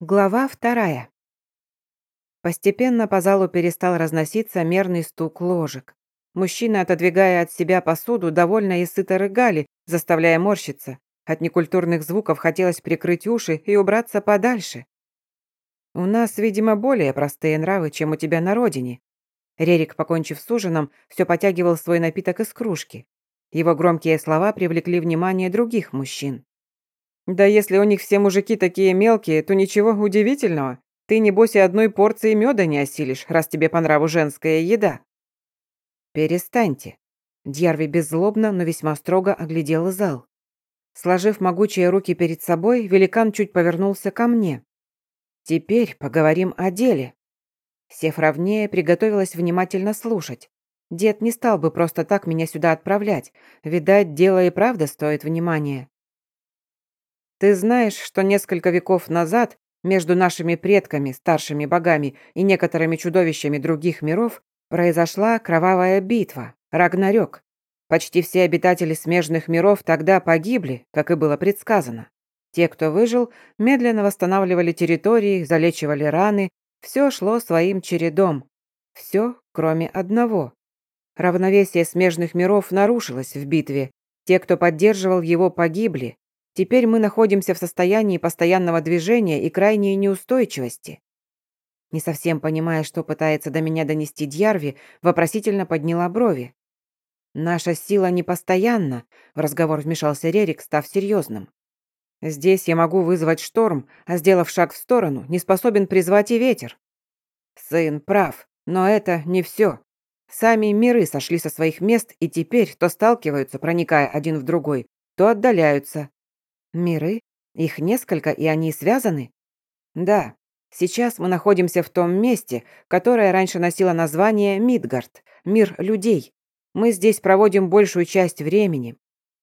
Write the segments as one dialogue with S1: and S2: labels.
S1: Глава вторая. Постепенно по залу перестал разноситься мерный стук ложек. Мужчины, отодвигая от себя посуду, довольно и сыто рыгали, заставляя морщиться. От некультурных звуков хотелось прикрыть уши и убраться подальше. «У нас, видимо, более простые нравы, чем у тебя на родине». Рерик, покончив с ужином, все потягивал свой напиток из кружки. Его громкие слова привлекли внимание других мужчин. Да если у них все мужики такие мелкие, то ничего удивительного. Ты, небось, и одной порции меда не осилишь, раз тебе по нраву женская еда. Перестаньте. Дьярви беззлобно, но весьма строго оглядел зал. Сложив могучие руки перед собой, великан чуть повернулся ко мне. «Теперь поговорим о деле». Сев ровнее, приготовилась внимательно слушать. Дед не стал бы просто так меня сюда отправлять. Видать, дело и правда стоит внимания. Ты знаешь, что несколько веков назад между нашими предками, старшими богами и некоторыми чудовищами других миров произошла кровавая битва, Рагнарёк. Почти все обитатели смежных миров тогда погибли, как и было предсказано. Те, кто выжил, медленно восстанавливали территории, залечивали раны, все шло своим чередом. Все, кроме одного. Равновесие смежных миров нарушилось в битве. Те, кто поддерживал его, погибли, Теперь мы находимся в состоянии постоянного движения и крайней неустойчивости. Не совсем понимая, что пытается до меня донести Дьярви, вопросительно подняла брови. «Наша сила непостоянна», — в разговор вмешался Рерик, став серьезным. «Здесь я могу вызвать шторм, а, сделав шаг в сторону, не способен призвать и ветер». «Сын прав, но это не все. Сами миры сошли со своих мест и теперь то сталкиваются, проникая один в другой, то отдаляются. Миры? Их несколько, и они связаны? Да. Сейчас мы находимся в том месте, которое раньше носило название Мидгард, мир людей. Мы здесь проводим большую часть времени.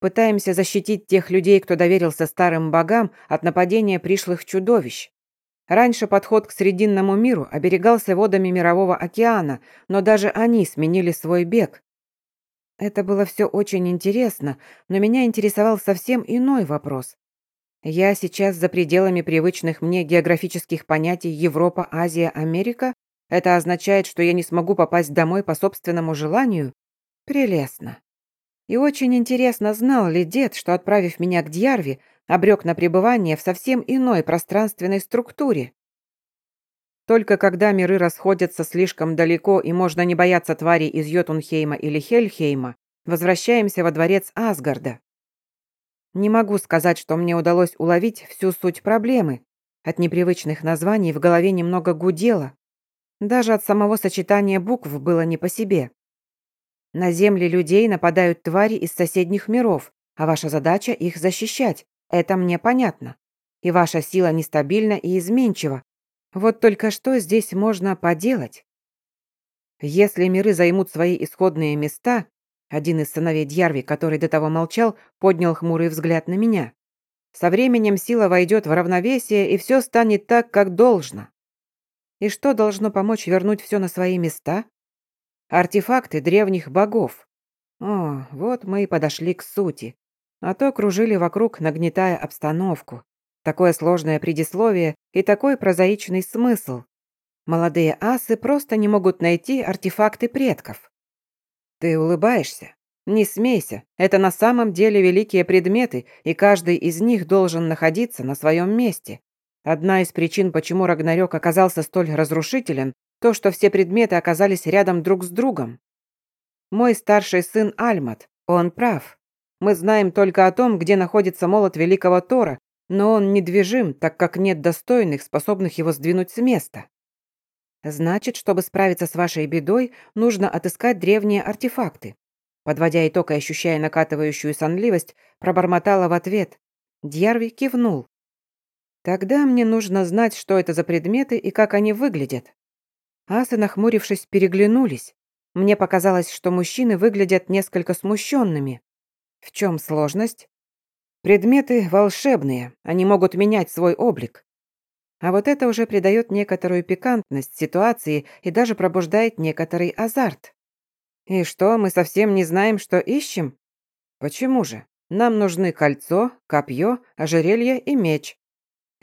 S1: Пытаемся защитить тех людей, кто доверился старым богам от нападения пришлых чудовищ. Раньше подход к Срединному миру оберегался водами Мирового океана, но даже они сменили свой бег. Это было все очень интересно, но меня интересовал совсем иной вопрос. Я сейчас за пределами привычных мне географических понятий Европа, Азия, Америка? Это означает, что я не смогу попасть домой по собственному желанию? Прелестно. И очень интересно, знал ли дед, что, отправив меня к Дьярви, обрек на пребывание в совсем иной пространственной структуре? Только когда миры расходятся слишком далеко и можно не бояться тварей из Йотунхейма или Хельхейма, возвращаемся во дворец Асгарда. Не могу сказать, что мне удалось уловить всю суть проблемы. От непривычных названий в голове немного гудело. Даже от самого сочетания букв было не по себе. На земли людей нападают твари из соседних миров, а ваша задача их защищать. Это мне понятно. И ваша сила нестабильна и изменчива, вот только что здесь можно поделать? Если миры займут свои исходные места, один из сыновей Дьярви, который до того молчал, поднял хмурый взгляд на меня. Со временем сила войдет в равновесие, и все станет так, как должно. И что должно помочь вернуть все на свои места? Артефакты древних богов. О, вот мы и подошли к сути. А то кружили вокруг, нагнетая обстановку. Такое сложное предисловие и такой прозаичный смысл. Молодые асы просто не могут найти артефакты предков. Ты улыбаешься? Не смейся, это на самом деле великие предметы, и каждый из них должен находиться на своем месте. Одна из причин, почему Рагнарёк оказался столь разрушителен, то, что все предметы оказались рядом друг с другом. Мой старший сын Альмат, он прав. Мы знаем только о том, где находится молот великого Тора, но он недвижим, так как нет достойных, способных его сдвинуть с места. Значит, чтобы справиться с вашей бедой, нужно отыскать древние артефакты. Подводя итог и ощущая накатывающую сонливость, пробормотала в ответ. Дьярви кивнул. Тогда мне нужно знать, что это за предметы и как они выглядят. Асы, нахмурившись, переглянулись. Мне показалось, что мужчины выглядят несколько смущенными. В чем сложность? Предметы волшебные, они могут менять свой облик. А вот это уже придает некоторую пикантность ситуации и даже пробуждает некоторый азарт. И что, мы совсем не знаем, что ищем? Почему же? Нам нужны кольцо, копье, ожерелье и меч.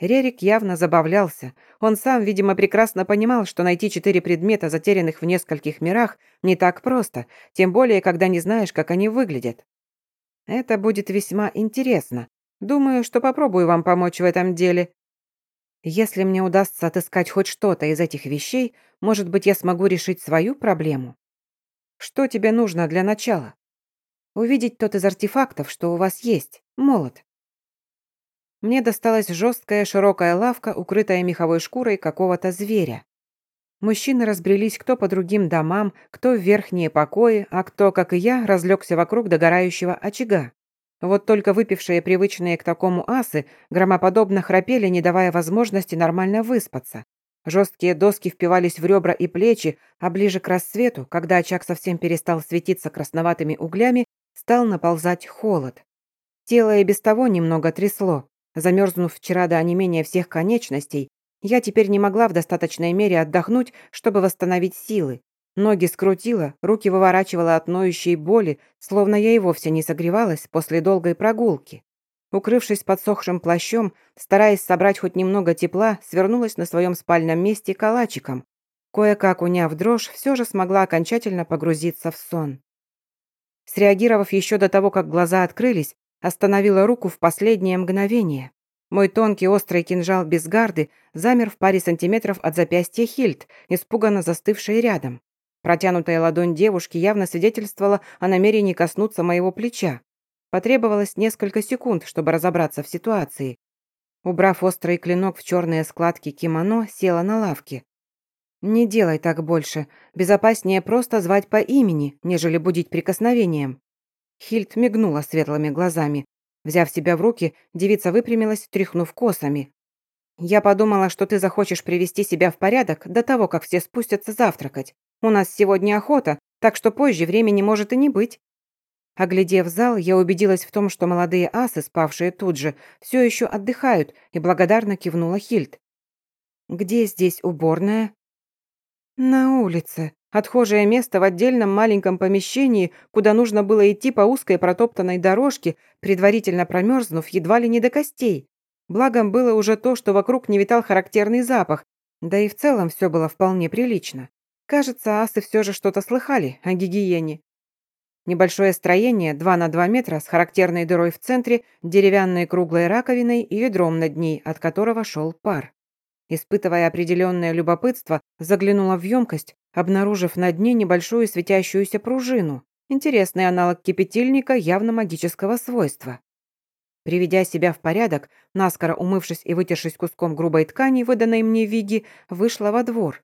S1: Рерик явно забавлялся. Он сам, видимо, прекрасно понимал, что найти четыре предмета, затерянных в нескольких мирах, не так просто, тем более, когда не знаешь, как они выглядят. Это будет весьма интересно. Думаю, что попробую вам помочь в этом деле. Если мне удастся отыскать хоть что-то из этих вещей, может быть, я смогу решить свою проблему. Что тебе нужно для начала? Увидеть тот из артефактов, что у вас есть, молот. Мне досталась жесткая широкая лавка, укрытая меховой шкурой какого-то зверя. Мужчины разбрелись кто по другим домам, кто в верхние покои, а кто, как и я, разлегся вокруг догорающего очага. Вот только выпившие привычные к такому асы громоподобно храпели, не давая возможности нормально выспаться. Жесткие доски впивались в ребра и плечи, а ближе к рассвету, когда очаг совсем перестал светиться красноватыми углями, стал наползать холод. Тело и без того немного трясло. Замерзнув вчера до онемения всех конечностей, я теперь не могла в достаточной мере отдохнуть, чтобы восстановить силы. Ноги скрутила, руки выворачивала от ноющей боли, словно я и вовсе не согревалась после долгой прогулки. Укрывшись подсохшим плащом, стараясь собрать хоть немного тепла, свернулась на своем спальном месте калачиком. Кое-как уняв дрожь, все же смогла окончательно погрузиться в сон. Среагировав еще до того, как глаза открылись, Остановила руку в последнее мгновение. Мой тонкий острый кинжал без гарды замер в паре сантиметров от запястья Хильд, испуганно застывшей рядом. Протянутая ладонь девушки явно свидетельствовала о намерении коснуться моего плеча. Потребовалось несколько секунд, чтобы разобраться в ситуации. Убрав острый клинок в черные складки кимоно, села на лавке. «Не делай так больше. Безопаснее просто звать по имени, нежели будить прикосновением». Хильд мигнула светлыми глазами. Взяв себя в руки, девица выпрямилась, тряхнув косами. «Я подумала, что ты захочешь привести себя в порядок до того, как все спустятся завтракать. У нас сегодня охота, так что позже времени может и не быть». Оглядев зал, я убедилась в том, что молодые асы, спавшие тут же, все еще отдыхают, и благодарно кивнула Хильд. «Где здесь уборная?» «На улице», Отхожее место в отдельном маленьком помещении, куда нужно было идти по узкой протоптанной дорожке, предварительно промерзнув едва ли не до костей. Благом было уже то, что вокруг не витал характерный запах, да и в целом все было вполне прилично. Кажется, асы все же что-то слыхали о гигиене. Небольшое строение, 2 на 2 метра, с характерной дырой в центре, деревянной круглой раковиной и ведром над ней, от которого шел пар. Испытывая определенное любопытство, заглянула в емкость, обнаружив на дне небольшую светящуюся пружину. Интересный аналог кипятильника явно магического свойства. Приведя себя в порядок, наскоро умывшись и вытершись куском грубой ткани, выданной мне Виги, вышла во двор.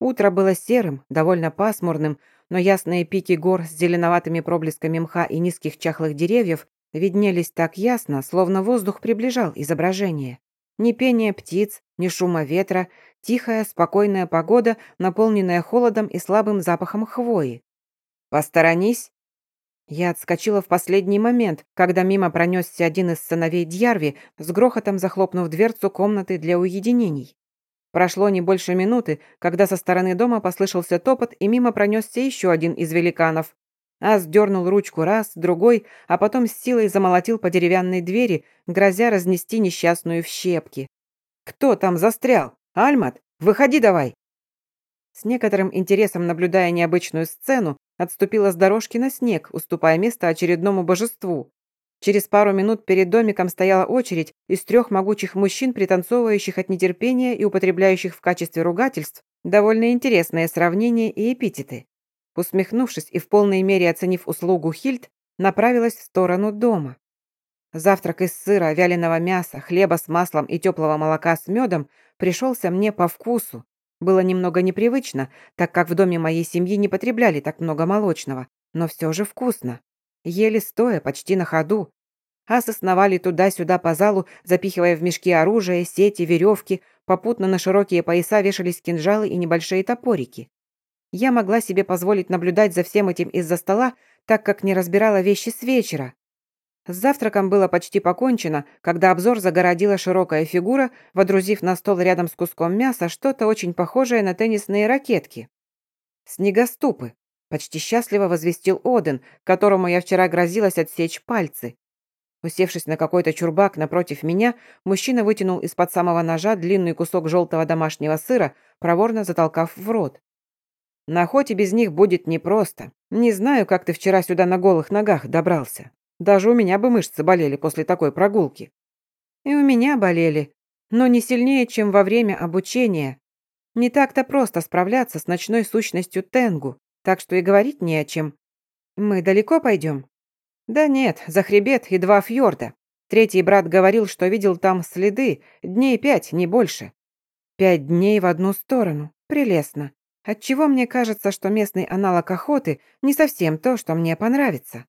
S1: Утро было серым, довольно пасмурным, но ясные пики гор с зеленоватыми проблесками мха и низких чахлых деревьев виднелись так ясно, словно воздух приближал изображение. Ни пения птиц, ни шума ветра, тихая, спокойная погода, наполненная холодом и слабым запахом хвои. «Посторонись!» Я отскочила в последний момент, когда мимо пронесся один из сыновей Дьярви, с грохотом захлопнув дверцу комнаты для уединений. Прошло не больше минуты, когда со стороны дома послышался топот, и мимо пронесся еще один из великанов. Ас дернул ручку раз, другой, а потом с силой замолотил по деревянной двери, грозя разнести несчастную в щепки. «Кто там застрял? Альмат? Выходи давай!» С некоторым интересом, наблюдая необычную сцену, отступила с дорожки на снег, уступая место очередному божеству. Через пару минут перед домиком стояла очередь из трех могучих мужчин, пританцовывающих от нетерпения и употребляющих в качестве ругательств довольно интересные сравнения и эпитеты. Усмехнувшись и в полной мере оценив услугу Хильд, направилась в сторону дома. Завтрак из сыра, вяленого мяса, хлеба с маслом и теплого молока с медом пришелся мне по вкусу. Было немного непривычно, так как в доме моей семьи не потребляли так много молочного, но все же вкусно. Ели стоя, почти на ходу. Асы сновали туда-сюда по залу, запихивая в мешки оружие, сети, веревки, попутно на широкие пояса вешались кинжалы и небольшие топорики. Я могла себе позволить наблюдать за всем этим из-за стола, так как не разбирала вещи с вечера. С завтраком было почти покончено, когда обзор загородила широкая фигура, водрузив на стол рядом с куском мяса что-то очень похожее на теннисные ракетки. «Снегоступы», — почти счастливо возвестил Оден, которому я вчера грозилась отсечь пальцы. Усевшись на какой-то чурбак напротив меня, мужчина вытянул из-под самого ножа длинный кусок желтого домашнего сыра, проворно затолкав в рот. «На охоте без них будет непросто. Не знаю, как ты вчера сюда на голых ногах добрался. Даже у меня бы мышцы болели после такой прогулки». «И у меня болели, но не сильнее, чем во время обучения. Не так-то просто справляться с ночной сущностью Тенгу, так что и говорить не о чем. Мы далеко пойдем?» «Да нет, за хребет и два фьорда. Третий брат говорил, что видел там следы, дней пять, не больше. Пять дней в одну сторону. Прелестно. Отчего мне кажется, что местный аналог охоты не совсем то, что мне понравится.